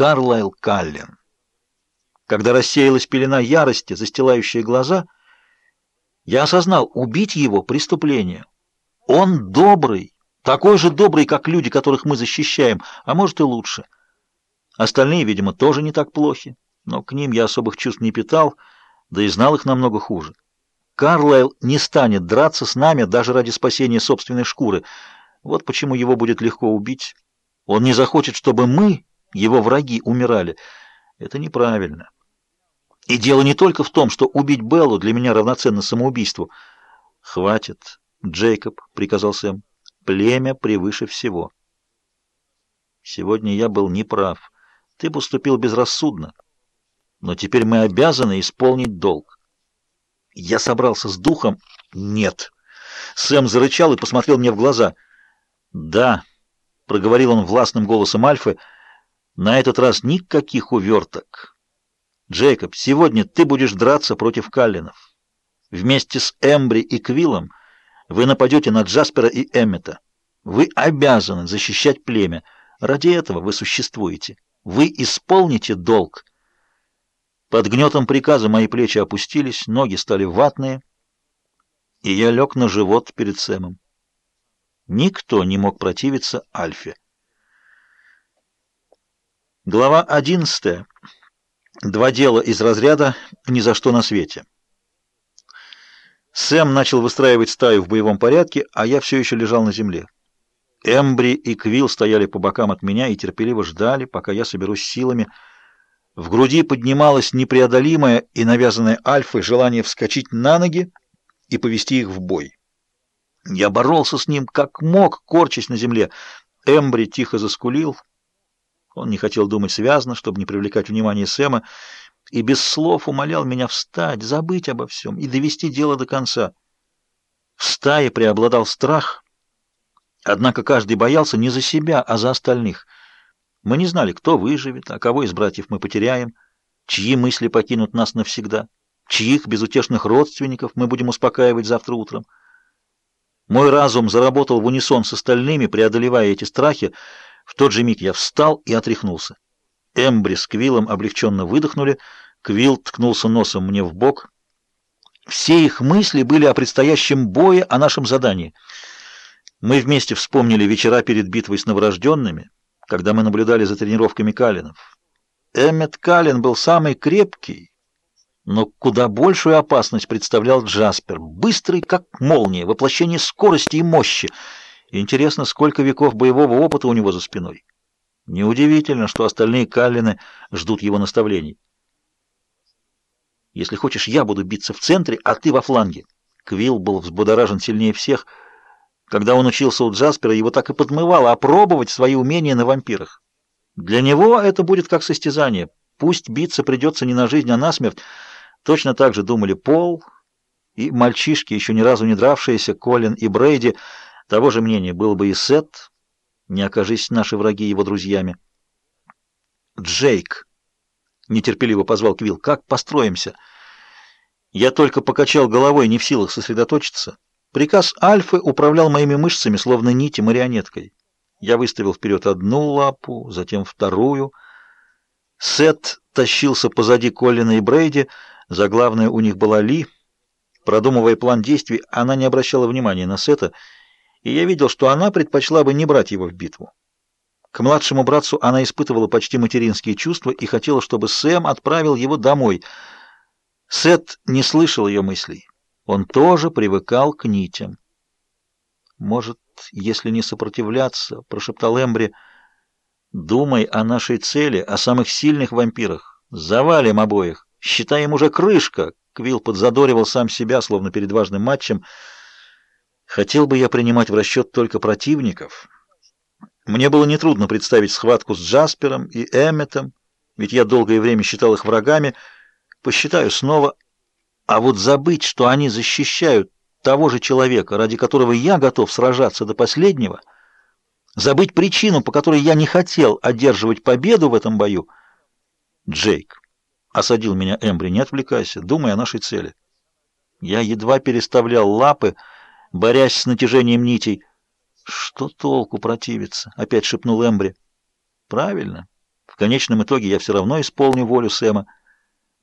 Карлайл Каллен. Когда рассеялась пелена ярости, застилающая глаза, я осознал, убить его — преступление. Он добрый, такой же добрый, как люди, которых мы защищаем, а может и лучше. Остальные, видимо, тоже не так плохи, но к ним я особых чувств не питал, да и знал их намного хуже. Карлайл не станет драться с нами даже ради спасения собственной шкуры. Вот почему его будет легко убить. Он не захочет, чтобы мы, его враги, умирали. Это неправильно. И дело не только в том, что убить Беллу для меня равноценно самоубийству. «Хватит, Джейкоб», — приказал Сэм. «Племя превыше всего». Сегодня я был неправ. Ты поступил безрассудно. Но теперь мы обязаны исполнить долг. Я собрался с духом. Нет. Сэм зарычал и посмотрел мне в глаза. Да, проговорил он властным голосом Альфы. На этот раз никаких уверток. Джейкоб, сегодня ты будешь драться против Каллинов. Вместе с Эмбри и Квиллом вы нападете на Джаспера и Эммета. Вы обязаны защищать племя. Ради этого вы существуете. Вы исполните долг. Под гнетом приказа мои плечи опустились, ноги стали ватные, и я лег на живот перед Сэмом. Никто не мог противиться Альфе. Глава одиннадцатая. Два дела из разряда «Ни за что на свете». Сэм начал выстраивать стаю в боевом порядке, а я все еще лежал на земле. Эмбри и Квилл стояли по бокам от меня и терпеливо ждали, пока я соберусь силами. В груди поднималось непреодолимое и навязанное альфой желание вскочить на ноги и повести их в бой. Я боролся с ним как мог, корчась на земле. Эмбри тихо заскулил — он не хотел думать связно, чтобы не привлекать внимание Сэма, и без слов умолял меня встать, забыть обо всем и довести дело до конца. В стае преобладал страх, однако каждый боялся не за себя, а за остальных. Мы не знали, кто выживет, а кого из братьев мы потеряем, чьи мысли покинут нас навсегда, чьих безутешных родственников мы будем успокаивать завтра утром. Мой разум заработал в унисон с остальными, преодолевая эти страхи, в тот же миг я встал и отряхнулся. Эмбри с Квиллом облегченно выдохнули, Квилл ткнулся носом мне в бок. Все их мысли были о предстоящем бое, о нашем задании. Мы вместе вспомнили вечера перед битвой с новорожденными, когда мы наблюдали за тренировками Калинов. Эммет Калин был самый крепкий, но куда большую опасность представлял Джаспер, быстрый, как молния, воплощение скорости и мощи, Интересно, сколько веков боевого опыта у него за спиной. Неудивительно, что остальные Каллины ждут его наставлений. Если хочешь, я буду биться в центре, а ты во фланге. Квилл был взбудоражен сильнее всех. Когда он учился у Джаспера, его так и подмывало опробовать свои умения на вампирах. Для него это будет как состязание. Пусть биться придется не на жизнь, а на смерть. Точно так же думали Пол и мальчишки, еще ни разу не дравшиеся, Колин и Брейди, того же мнения был бы и Сет, не окажись наши враги его друзьями. «Джейк!» — нетерпеливо позвал Квилл. «Как построимся?» Я только покачал головой, не в силах сосредоточиться. Приказ Альфы управлял моими мышцами, словно нити марионеткой. Я выставил вперед одну лапу, затем вторую. Сет тащился позади Колина и Брейди, заглавная у них была Ли. Продумывая план действий, она не обращала внимания на Сета — и я видел, что она предпочла бы не брать его в битву. К младшему братцу она испытывала почти материнские чувства и хотела, чтобы Сэм отправил его домой. Сет не слышал ее мыслей. Он тоже привыкал к нитям. «Может, если не сопротивляться», — прошептал Эмбри, — «думай о нашей цели, о самых сильных вампирах. Завалим обоих. Считай уже крышка». Квилл подзадоривал сам себя, словно перед важным матчем — Хотел бы я принимать в расчет только противников. Мне было нетрудно представить схватку с Джаспером и Эмметом, ведь я долгое время считал их врагами. Посчитаю снова. А вот забыть, что они защищают того же человека, ради которого я готов сражаться до последнего, забыть причину, по которой я не хотел одерживать победу в этом бою. Джейк, осадил меня Эмбри, не отвлекайся, думай о нашей цели. Я едва переставлял лапы, борясь с натяжением нитей. «Что толку противиться?» — опять шепнул Эмбри. «Правильно. В конечном итоге я все равно исполню волю Сэма.